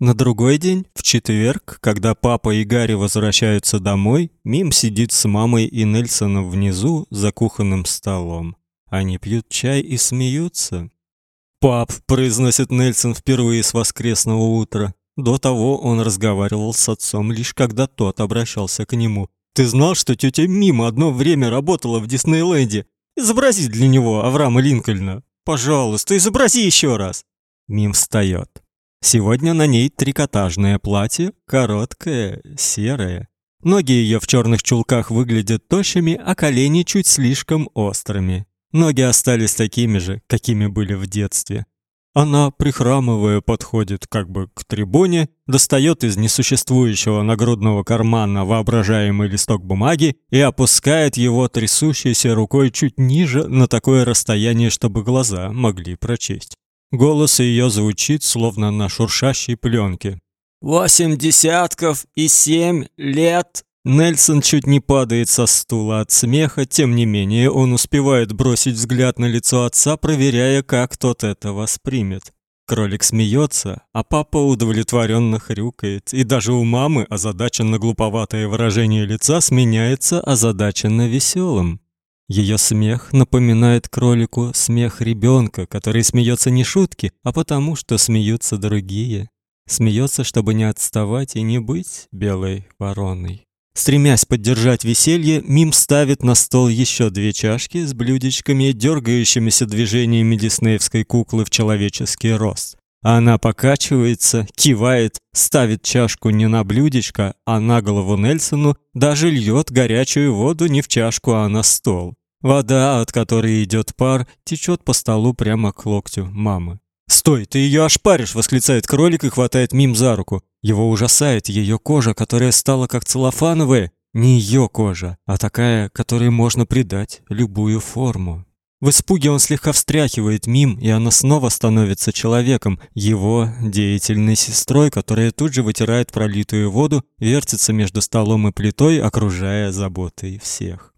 На другой день, в четверг, когда папа и Гарри возвращаются домой, Мим сидит с мамой и Нельсоном внизу за кухонным столом. Они пьют чай и смеются. "Пап", произносит Нельсон впервые с воскресного утра. До того он разговаривал с отцом лишь когда тот обращался к нему. "Ты знал, что тетя Мим одно время работала в Диснейленде? Изобрази для него Авраама Линкольна. Пожалуйста, изобрази еще раз". Мим встает. Сегодня на ней трикотажное платье, короткое, серое. Ноги ее в черных чулках выглядят тощими, а колени чуть слишком острыми. Ноги остались такими же, какими были в детстве. Она, прихрамывая, подходит как бы к трибуне, достает из несуществующего нагрудного кармана воображаемый листок бумаги и опускает его трясущейся рукой чуть ниже на такое расстояние, чтобы глаза могли прочесть. Голос ее звучит словно на шуршащей пленке. Восемь десятков и семь лет. Нельсон чуть не падает со стула от смеха, тем не менее он успевает бросить взгляд на лицо отца, проверяя, как тот это воспримет. Кролик смеется, а папа удовлетворенно хрюкает, и даже у мамы озадаченно глуповатое выражение лица сменяется озадаченно веселым. Ее смех напоминает кролику смех ребенка, который смеется не шутки, а потому что смеются другие. Смеется, чтобы не отставать и не быть белой вороной. Стремясь поддержать веселье, Мим ставит на стол еще две чашки с блюдечками, дергающимися движениями диснеевской куклы в человеческий рост. Она покачивается, кивает, ставит чашку не на блюдечко, а на голову Нельсону, даже льет горячую воду не в чашку, а на стол. Вода, от которой идет пар, течет по столу прямо к локтю мамы. "Стой, ты ее ошпаришь", восклицает кролик и хватает Мим за руку. Его ужасает ее кожа, которая стала как целлофановая, не ее кожа, а такая, которой можно придать любую форму. В испуге он слегка встряхивает Мим, и она снова становится человеком, его деятельной сестрой, которая тут же вытирает пролитую воду, вертится между столом и плитой, окружая заботой всех.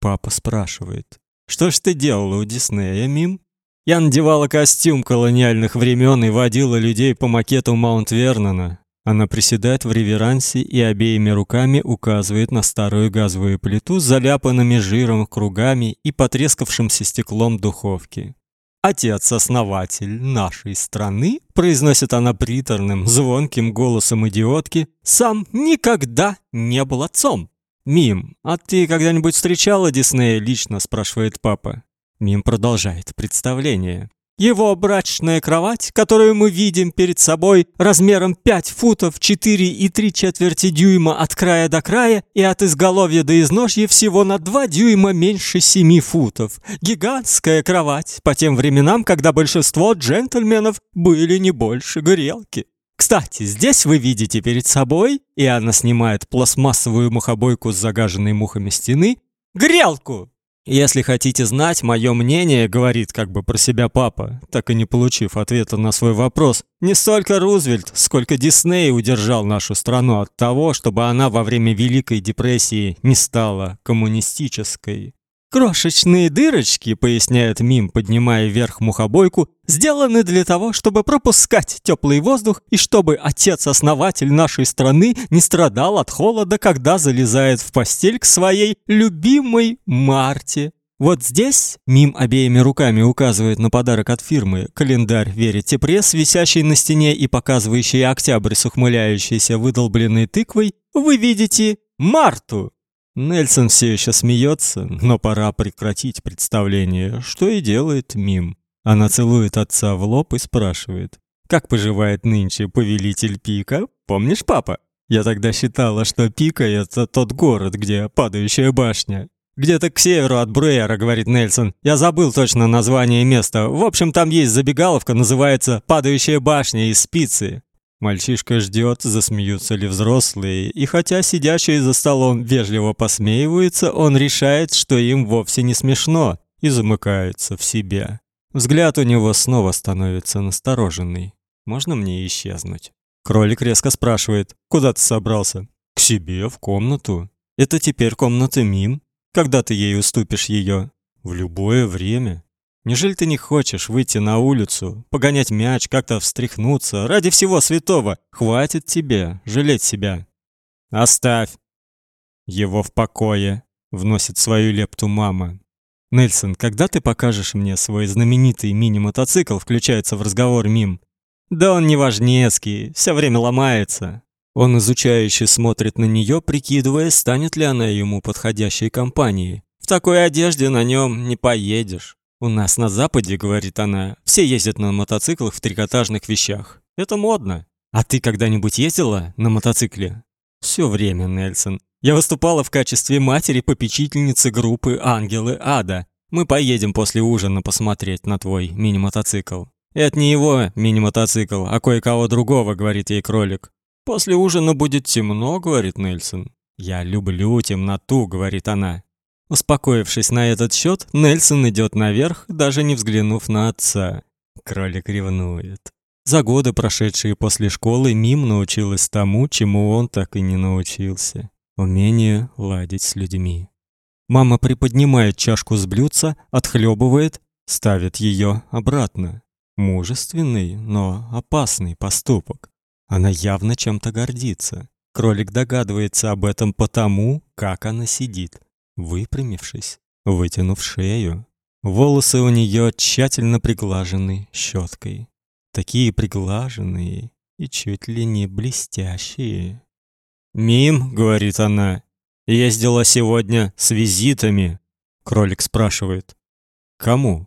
Папа спрашивает: "Что ж ты делала у Диснея, Мим?" Я надевала костюм колониальных времен и водила людей по макету Маунт-Вернона. Она приседает в реверансе и обеими руками указывает на старую газовую плиту с заляпанными жиром кругами и потрескавшимся стеклом духовки. Отец-основатель нашей страны, произносит она приторным, звонким голосом идиотки, сам никогда не был отцом. Мим, а ты когда-нибудь встречала Диснея лично, спрашивает папа. Мим продолжает представление. Его брачная кровать, которую мы видим перед собой, размером 5 футов 4 и 3 четверти дюйма от края до края и от изголовья до изножья всего на 2 дюйма меньше 7 футов. Гигантская кровать по тем временам, когда большинство джентльменов были не больше грелки. Кстати, здесь вы видите перед собой, и она снимает пластмассовую мухобойку с загаженной мухами стены, грелку. Если хотите знать мое мнение, говорит как бы про себя папа, так и не получив ответа на свой вопрос. Не столько Рузвельт, сколько Дисней удержал нашу страну от того, чтобы она во время Великой депрессии не стала коммунистической. Крошечные дырочки, поясняет Мим, поднимая вверх мухобойку, сделаны для того, чтобы пропускать теплый воздух и чтобы отец-основатель нашей страны не страдал от холода, когда залезает в постель к своей любимой Марте. Вот здесь Мим обеими руками указывает на подарок от фирмы, календарь Верите пресс, висящий на стене и показывающий октябрь с ухмыляющейся выдолбленной тыквой, вы видите Марту. Нельсон все еще смеется, но пора прекратить представление, что и делает Мим. Она целует отца в лоб и спрашивает: "Как поживает нынче повелитель Пика? Помнишь, папа? Я тогда считала, что Пика это тот город, где падающая башня. Где-то к северу от Бруэра, говорит Нельсон. Я забыл точно название места. В общем, там есть забегаловка, называется Падающая башня из Спицы. Мальчишка ждет, засмеются ли взрослые, и хотя сидящие за столом вежливо посмеиваются, он решает, что им вовсе не смешно, и замыкается в себя. Взгляд у него снова становится настороженный. Можно мне исчезнуть? Кролик резко спрашивает: "Куда ты собрался?" "К себе в комнату". "Это теперь комната Мим? Когда ты ей уступишь ее? "В любое время". Неужели ты не хочешь выйти на улицу, погонять мяч, как-то встряхнуться? Ради всего святого, хватит тебе жалеть себя. Оставь его в покое, вносит свою лепту мама. Нельсон, когда ты покажешь мне свой знаменитый мини-мотоцикл, включается в разговор Мим. Да он не важнецкий, все время ломается. Он изучающе смотрит на нее, прикидывая, станет ли она ему подходящей компанией. В такой одежде на нем не поедешь. У нас на западе, говорит она, все ездят на мотоциклах в трикотажных вещах. Это модно. А ты когда-нибудь ездила на мотоцикле? Все время, Нельсон. Я выступала в качестве матери-попечительницы группы Ангелы Ада. Мы поедем после ужина посмотреть на твой мини-мотоцикл. Это не его мини-мотоцикл, а кое-кого другого, говорит ей кролик. После ужина будет темно, говорит Нельсон. Я люблю темноту, говорит она. Успокоившись на этот счет, Нельсон идет наверх, даже не взглянув на отца. Кролик ревнует. За годы, прошедшие после школы, Мим научилась тому, чему он так и не научился умению ладить с людьми. Мама приподнимает чашку с блюдца, отхлебывает, ставит ее обратно. Мужественный, но опасный поступок. Она явно чем-то гордится. Кролик догадывается об этом потому, как она сидит, выпрямившись, вытянув шею. Волосы у нее тщательно приглажены щеткой, такие приглаженные и чуть ли не блестящие. «Мим», — говорит она, — «ездила сегодня с визитами». Кролик спрашивает. «Кому?»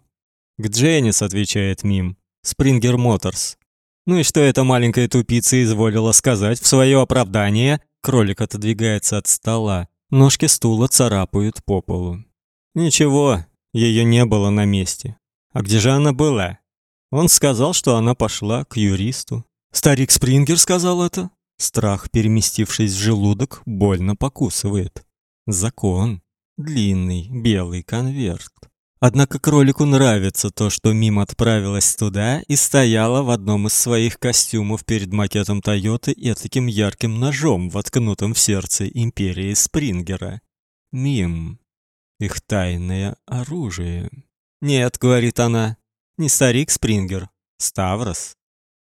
«К Дженнис», — отвечает Мим. «Спрингер Моторс». Ну и что эта маленькая тупица изволила сказать в свое оправдание? Кролик отодвигается от стола. Ножки стула царапают по полу. Ничего, ее не было на месте. А где же она была? Он сказал, что она пошла к юристу. Старик Спрингер сказал это? Страх, переместившись в желудок, больно покусывает. Закон. Длинный белый конверт. Однако кролику нравится то, что Мим отправилась туда и стояла в одном из своих костюмов перед макетом Тойоты и таким ярким ножом, воткнутым в сердце империи Спрингера. Мим. Их тайное оружие. Нет, говорит она. Не старик Спрингер, Ставрос.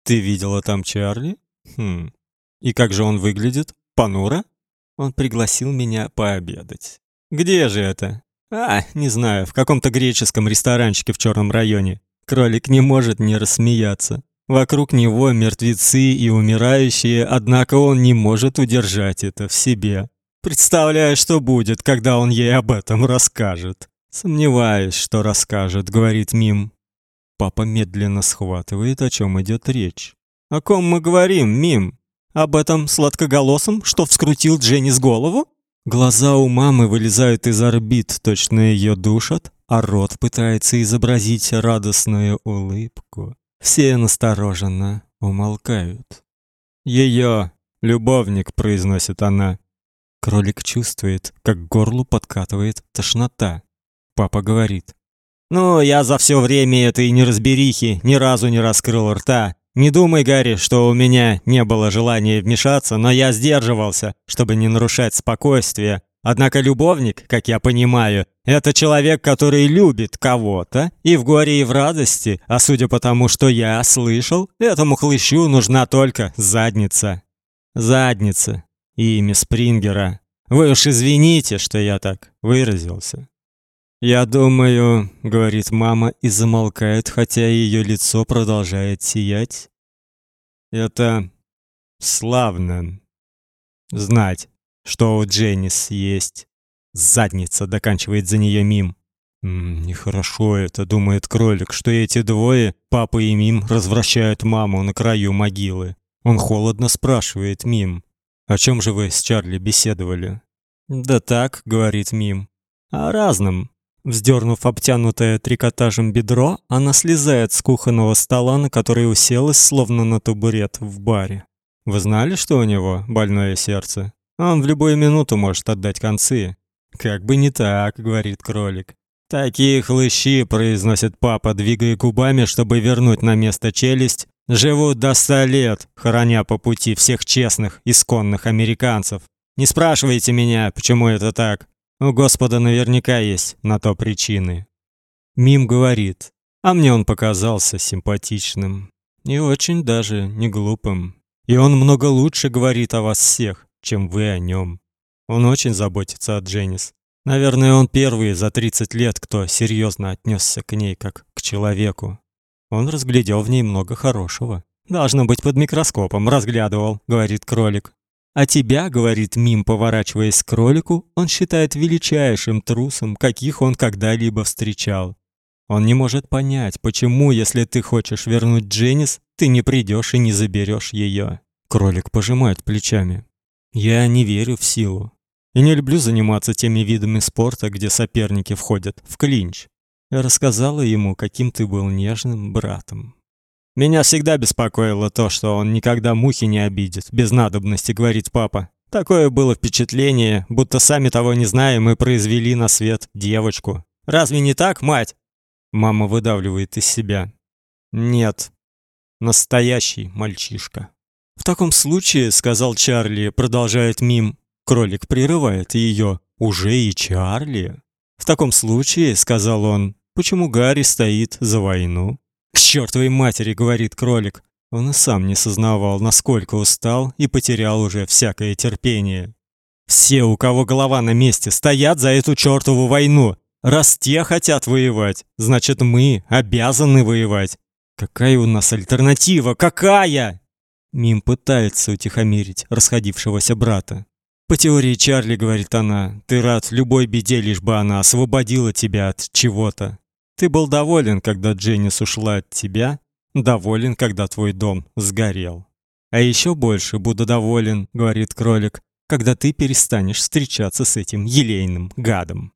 Ты видела там Чарли? Хм. И как же он выглядит? Понуро? Он пригласил меня пообедать. Где же это? А, не знаю, в каком-то греческом ресторанчике в черном районе. Кролик не может не рассмеяться. Вокруг него мертвецы и умирающие, однако он не может удержать это в себе. Представляю, что будет, когда он ей об этом расскажет. Сомневаюсь, что расскажет, говорит Мим. Папа медленно схватывает, о чем идет речь. О ком мы говорим, Мим? Об этом сладкоголосом, что вскрутил Дженни голову? Глаза у мамы вылезают из орбит, точно ее душат, а рот пытается изобразить радостную улыбку. Все настороженно умолкают. Ее любовник, произносит она. Кролик чувствует, как к горлу подкатывает тошнота. Папа говорит: "Ну, я за все время этой неразберихи ни разу не раскрыл рта. Не думай, Гарри, что у меня не было желания вмешаться, но я сдерживался, чтобы не нарушать спокойствие. Однако любовник, как я понимаю, это человек, который любит кого-то и в горе, и в радости, а судя по тому, что я слышал, этому хлыщу нужна только задница. Задница. Имя Спрингера. Вы уж извините, что я так выразился. «Я думаю», — говорит мама и замолкает, хотя ее лицо продолжает сиять. «Это славно. Знать, что у Дженнис есть. Задница», — доканчивает за нее Мим. «Нехорошо это», — думает кролик, что эти двое, папа и Мим, развращают маму на краю могилы. Он холодно спрашивает Мим. «О чем же вы с Чарли беседовали?» «Да так», — говорит Мим. «О разном. Вздернув обтянутое трикотажем бедро, она слезает с кухонного стола, на который уселась, словно на табурет в баре. Вы знали, что у него больное сердце? Он в любую минуту может отдать концы. Как бы не так, говорит кролик. Такие хлыщи, произносит папа, двигая губами, чтобы вернуть на место челюсть, живут до ста лет, хороня по пути всех честных, исконных американцев. Не спрашивайте меня, почему это так. У Господа наверняка есть на то причины. Мим говорит: А мне он показался симпатичным и очень даже не глупым. И он много лучше говорит о вас всех, чем вы о нем. Он очень заботится о Дженнис. Наверное, он первый за 30 лет, кто серьезно отнесся к ней как к человеку. Он разглядел в ней много хорошего. Должно быть под микроскопом разглядывал, говорит кролик. А тебя, говорит Мим, поворачиваясь к кролику, он считает величайшим трусом, каких он когда-либо встречал. Он не может понять, почему, если ты хочешь вернуть Дженнис, ты не придешь и не заберешь ее. Кролик пожимает плечами. Я не верю в силу. И не люблю заниматься теми видами спорта, где соперники входят в клинч. Я рассказала ему, каким ты был нежным братом. Меня всегда беспокоило то, что он никогда мухи не обидит, без надобности, говорит папа. Такое было впечатление, будто сами того не зная, мы произвели на свет девочку. Разве не так, мать? Мама выдавливает из себя. Нет. Настоящий мальчишка. В таком случае, сказал Чарли, продолжает Мим. Кролик прерывает ее. Уже и Чарли. В таком случае, сказал он, почему Гарри стоит за войну? К чертовой матери, говорит кролик. Он и сам не сознавал, насколько устал и потерял уже всякое терпение. Все, у кого голова на месте, стоят за эту чертову войну. Раз те хотят воевать, значит мы обязаны воевать. Какая у нас альтернатива? Какая? Мим пытается утихомирить расходившегося брата. По теории Чарли, говорит она, ты рад любой беде, лишь бы она освободила тебя от чего-то. Ты был доволен, когда Дженнис ушла от тебя, доволен, когда твой дом сгорел. А еще больше буду доволен, говорит кролик, когда ты перестанешь встречаться с этим елейным гадом.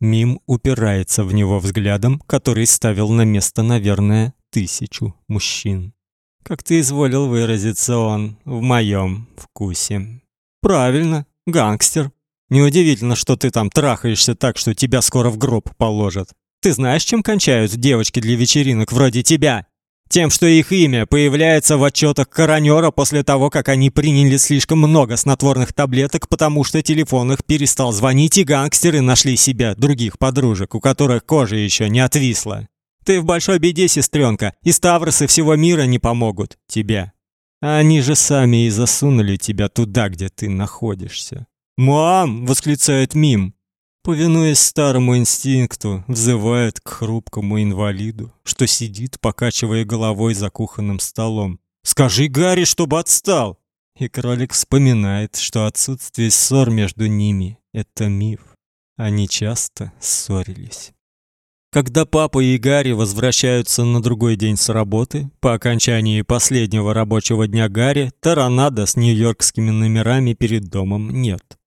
Мим упирается в него взглядом, который ставил на место, наверное, тысячу мужчин. Как ты изволил выразиться он в моем вкусе. Правильно, гангстер. Неудивительно, что ты там трахаешься так, что тебя скоро в гроб положат. Ты знаешь, чем кончают девочки для вечеринок вроде тебя? Тем, что их имя появляется в отчетах коронера после того, как они приняли слишком много снотворных таблеток, потому что телефон их перестал звонить, и гангстеры нашли себя других подружек, у которых кожа еще не отвисла. Ты в большой беде, сестренка, и Ставросы всего мира не помогут тебе. Они же сами и засунули тебя туда, где ты находишься. «Мам!» — восклицает Мим повинуясь старому инстинкту, взывает к хрупкому инвалиду, что сидит, покачивая головой за кухонным столом. «Скажи Гарри, чтобы отстал!» И кролик вспоминает, что отсутствие ссор между ними — это миф. Они часто ссорились. Когда папа и Гарри возвращаются на другой день с работы, по окончании последнего рабочего дня Гарри, таранада с нью-йоркскими номерами перед домом нет.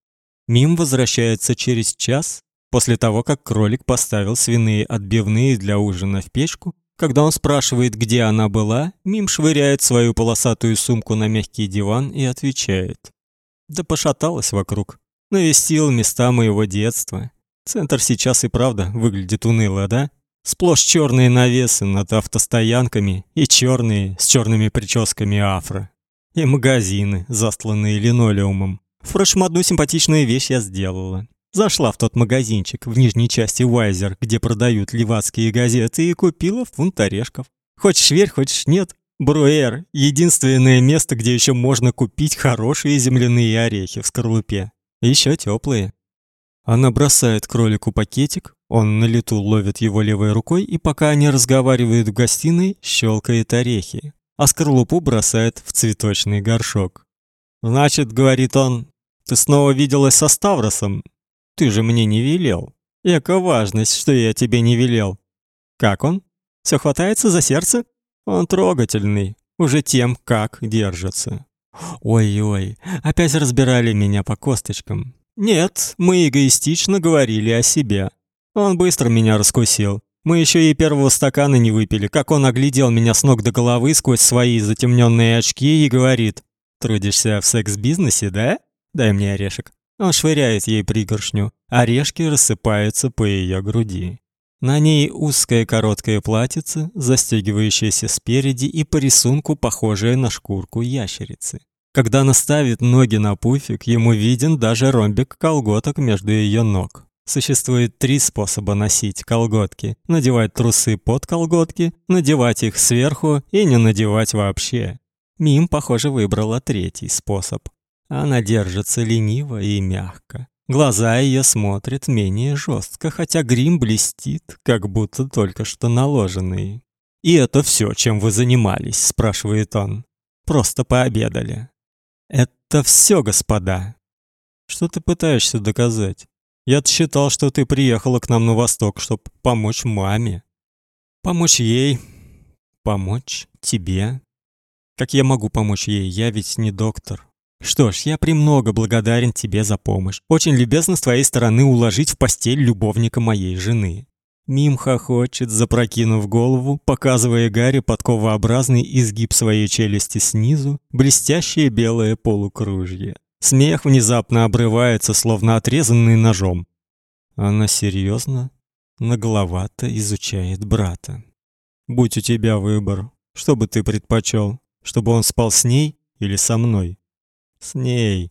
Мим возвращается через час после того, как кролик поставил свиные отбивные для ужина в печку. Когда он спрашивает, где она была, Мим швыряет свою полосатую сумку на мягкий диван и отвечает: "Да пошаталась вокруг, навестил места моего детства. Центр сейчас и правда выглядит уныло, да? Сплошь черные навесы над автостоянками и черные с черными прическами афро, и магазины, застланные линолеумом. Впрочем, одну симпатичную вещь я сделала. Зашла в тот магазинчик в нижней части Вайзер, где продают ливадские газеты, и купила фунт орешков. Хочешь верь, хочешь нет. Бруэр — единственное место, где еще можно купить хорошие земляные орехи в скорлупе. Еще теплые. Она бросает кролику пакетик, он на лету ловит его левой рукой, и пока они разговаривают в гостиной, щелкает орехи, а скорлупу бросает в цветочный горшок. «Значит, — говорит он, ты снова виделась со Ставросом? Ты же мне не велел. Эка важность, что я тебе не велел. Как он? Все хватается за сердце? Он трогательный, уже тем, как держится. Ой-ой, опять разбирали меня по косточкам. Нет, мы эгоистично говорили о себе. Он быстро меня раскусил. Мы еще и первого стакана не выпили, как он оглядел меня с ног до головы сквозь свои затемненные очки и говорит: "Трудишься в секс-бизнесе, да?" Дай мне орешек. Он швыряет ей пригоршню. Орешки рассыпаются по ее груди. На ней узкое короткое платьице, застегивающееся спереди и по рисунку похожее на шкурку ящерицы. Когда она ставит ноги на пуфик, ему виден даже ромбик колготок между ее ног. Существует три способа носить колготки: надевать трусы под колготки, надевать их сверху и не надевать вообще. Мим, похоже, выбрала третий способ. Она держится лениво и мягко. Глаза ее смотрят менее жестко, хотя грим блестит, как будто только что наложенный. И это все, чем вы занимались, спрашивает он. Просто пообедали. Это все, господа. Что ты пытаешься доказать? Я считал, что ты приехала к нам на восток, чтобы помочь маме. Помочь ей, помочь тебе. Как я могу помочь ей? Я ведь не доктор. Что ж, я премного благодарен тебе за помощь. Очень любезно с твоей стороны уложить в постель любовника моей жены. Мим хохочет, запрокинув голову, показывая Гарри подковообразный изгиб своей челюсти снизу, блестящее белое полукружье. Смех внезапно обрывается, словно отрезанный ножом. Она серьезно, нагловато изучает брата. Будь у тебя выбор, что бы ты предпочел, чтобы он спал с ней или со мной? С ней.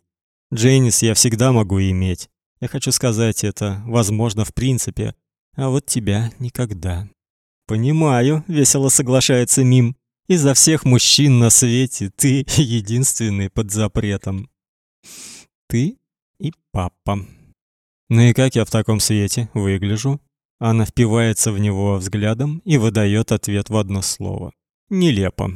Джейнис я всегда могу иметь. Я хочу сказать это, возможно, в принципе, а вот тебя никогда. Понимаю, весело соглашается Мим. Изо всех мужчин на свете ты единственный под запретом. Ты и папа. Ну и как я в таком свете выгляжу? Она впивается в него взглядом и выдает ответ в одно слово. Нелепо.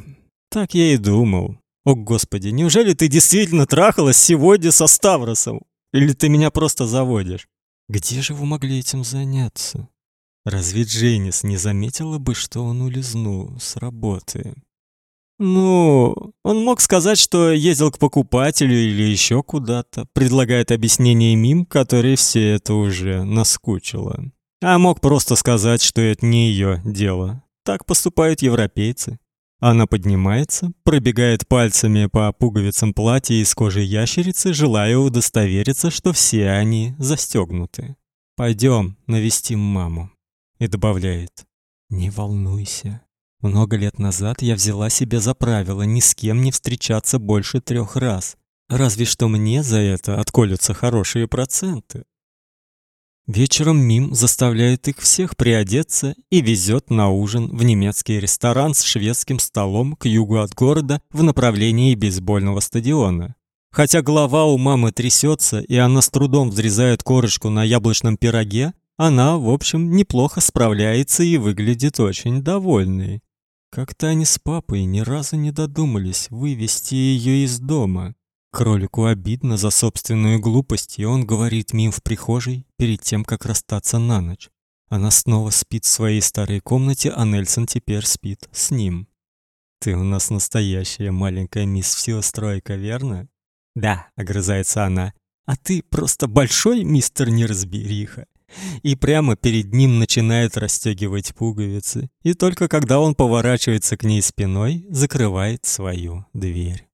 Так я и думал. О, господи, неужели ты действительно трахалась сегодня со Ставросом? Или ты меня просто заводишь? Где же вы могли этим заняться? Разве Дженнис не заметила бы, что он улизнул с работы? Ну, он мог сказать, что ездил к покупателю или еще куда-то, предлагает объяснение мим, который все это уже наскучило. А мог просто сказать, что это не ее дело. Так поступают европейцы. Она поднимается, пробегает пальцами по пуговицам платья из кожи ящерицы, желая удостовериться, что все они застегнуты. Пойдем, навестим маму. И добавляет: "Не волнуйся. Много лет назад я взяла себе за правило ни с кем не встречаться больше трех раз. Разве что мне за это отколются хорошие проценты". Вечером Мим заставляет их всех приодеться и везет на ужин в немецкий ресторан с шведским столом к югу от города в направлении бейсбольного стадиона. Хотя голова у мамы трясется, и она с трудом взрезает корочку на яблочном пироге, она, в общем, неплохо справляется и выглядит очень довольной. Как-то они с папой ни разу не додумались вывести ее из дома. Кролику обидно за собственную глупость, и он говорит Мим в прихожей перед тем, как расстаться на ночь. Она снова спит в своей старой комнате, а Нельсон теперь спит с ним. Ты у нас настоящая маленькая мисс Всеустройка, верно? Да, огрызается она. А ты просто большой мистер неразбериха. И прямо перед ним начинает расстегивать пуговицы, и только когда он поворачивается к ней спиной, закрывает свою дверь.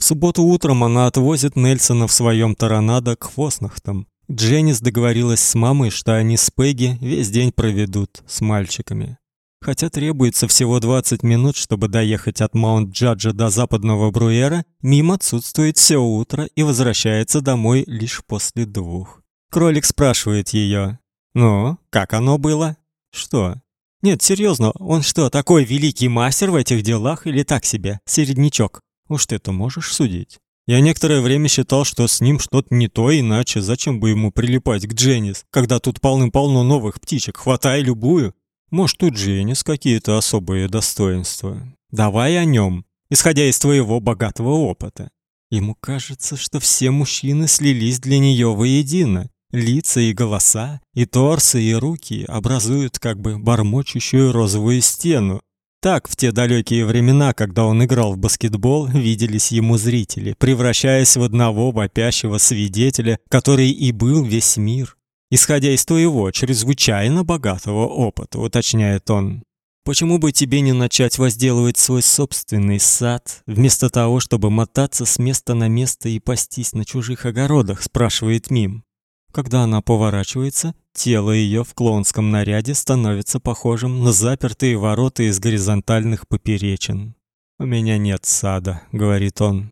В субботу утром она отвозит Нельсона в своем Торонадо к Фоснахтам. Дженнис договорилась с мамой, что они с Пегги весь день проведут с мальчиками. Хотя требуется всего 20 минут, чтобы доехать от Маунт-Джаджа до западного Бруера, Мим отсутствует все утро и возвращается домой лишь после двух. Кролик спрашивает ее: "Ну, как оно было?" "Что?" "Нет, серьезно, он что, такой великий мастер в этих делах или так себе, середнячок?" Уж ты-то можешь судить. Я некоторое время считал, что с ним что-то не то, иначе зачем бы ему прилипать к Дженнис, когда тут полным-полно новых птичек, хватай любую. Может, у Дженнис какие-то особые достоинства. Давай о нем, исходя из твоего богатого опыта. Ему кажется, что все мужчины слились для нее воедино. Лица и голоса, и торсы, и руки образуют как бы бормочущую розовую стену, так в те далекие времена, когда он играл в баскетбол, виделись ему зрители, превращаясь в одного вопящего свидетеля, который и был весь мир. Исходя из твоего чрезвычайно богатого опыта, уточняет он. Почему бы тебе не начать возделывать свой собственный сад, вместо того, чтобы мотаться с места на место и пастись на чужих огородах, спрашивает Мим. Когда она поворачивается, тело ее в клоунском наряде становится похожим на запертые ворота из горизонтальных поперечин. У меня нет сада, говорит он,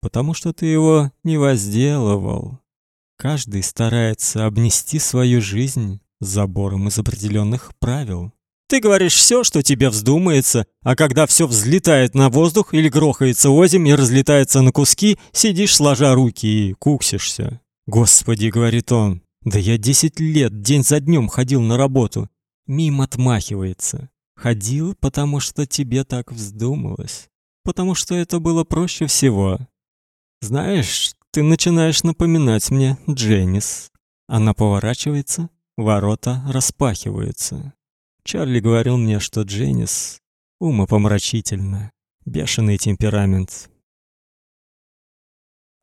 потому что ты его не возделывал. Каждый старается обнести свою жизнь забором из определенных правил. Ты говоришь все, что тебе вздумается, а когда все взлетает на воздух или грохается озимь и разлетается на куски, сидишь сложа руки и куксишься. Господи, говорит он. Да я десять лет день за днем ходил на работу. Мим отмахивается. Ходил, потому что тебе так вздумалось. Потому что это было проще всего. Знаешь, ты начинаешь напоминать мне Дженнис. Она поворачивается, ворота распахиваются. Чарли говорил мне, что Дженнис умопомрачительна, бешеный темперамент.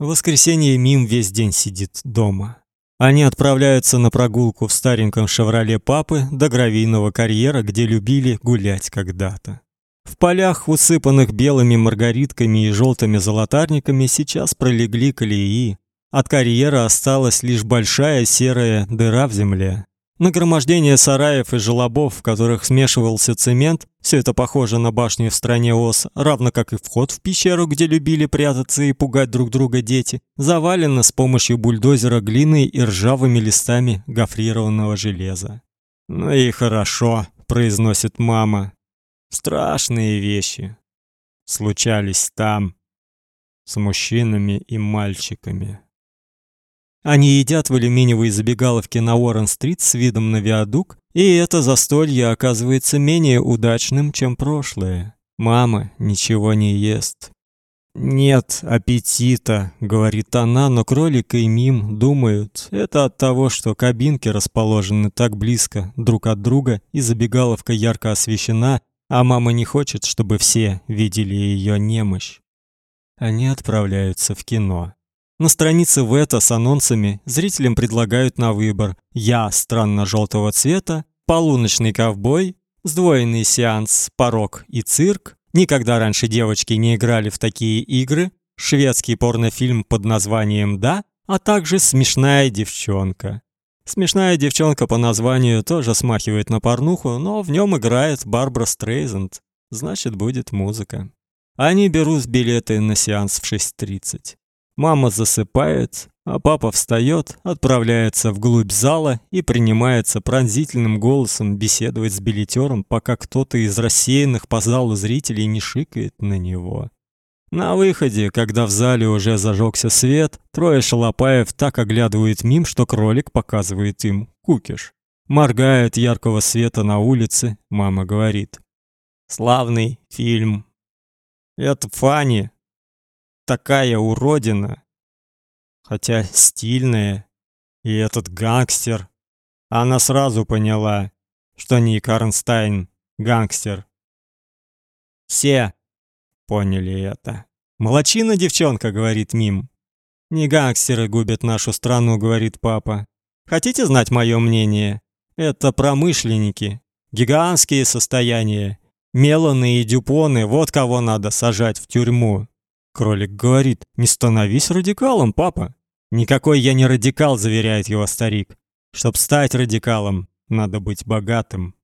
В воскресенье Мим весь день сидит дома. Они отправляются на прогулку в стареньком «Шевроле» папы до гравийного карьера, где любили гулять когда-то. В полях, усыпанных белыми маргаритками и желтыми золотарниками, сейчас пролегли колеи. От карьера осталась лишь большая серая дыра в земле. Нагромождение сараев и желобов, в которых смешивался цемент, все это похоже на башни в стране Оз, равно как и вход в пещеру, где любили прятаться и пугать друг друга дети, завалено с помощью бульдозера глиной и ржавыми листами гофрированного железа. «Ну и хорошо», — произносит мама. «Страшные вещи случались там, с мужчинами и мальчиками». Они едят в алюминиевой забегаловке на Уоррен-стрит с видом на виадук, и это застолье оказывается менее удачным, чем прошлое. Мама ничего не ест. Нет аппетита, говорит она, но кролик и Мим думают, это от того, что кабинки расположены так близко друг от друга и забегаловка ярко освещена, а мама не хочет, чтобы все видели ее немощь. Они отправляются в кино. На странице Вета с анонсами зрителям предлагают на выбор: я странно желтого цвета, полуночный ковбой, сдвоенный сеанс порок и цирк. Никогда раньше девочки не играли в такие игры. Шведский порнофильм под названием Да, а также смешная девчонка. Смешная девчонка по названию тоже смахивает на порнуху, но в нем играет Барбара Стрейзенд. Значит, будет музыка. Они берут билеты на сеанс в 6:30. Мама засыпает, а папа встает, отправляется вглубь зала и принимается пронзительным голосом беседовать с билетером, пока кто-то из рассеянных по залу зрителей не шикает на него. На выходе, когда в зале уже зажегся свет, трое шалопаев так оглядывают мим, что кролик показывает им кукиш. Моргает яркого света на улице, мама говорит: "Славный фильм. Это Фанни, такая уродина. Хотя стильная. И этот гангстер. Она сразу поняла, что Ник Арнстайн гангстер. Все поняли это. Молодчина девчонка, говорит Мим. Не гангстеры губят нашу страну, говорит папа. Хотите знать мое мнение? Это промышленники, гигантские состояния, Меланы и Дюпоны, вот кого надо сажать в тюрьму. Кролик говорит: "Не становись радикалом, папа". "Никакой я не радикал", заверяет его старик. "Чтоб стать радикалом, надо быть богатым".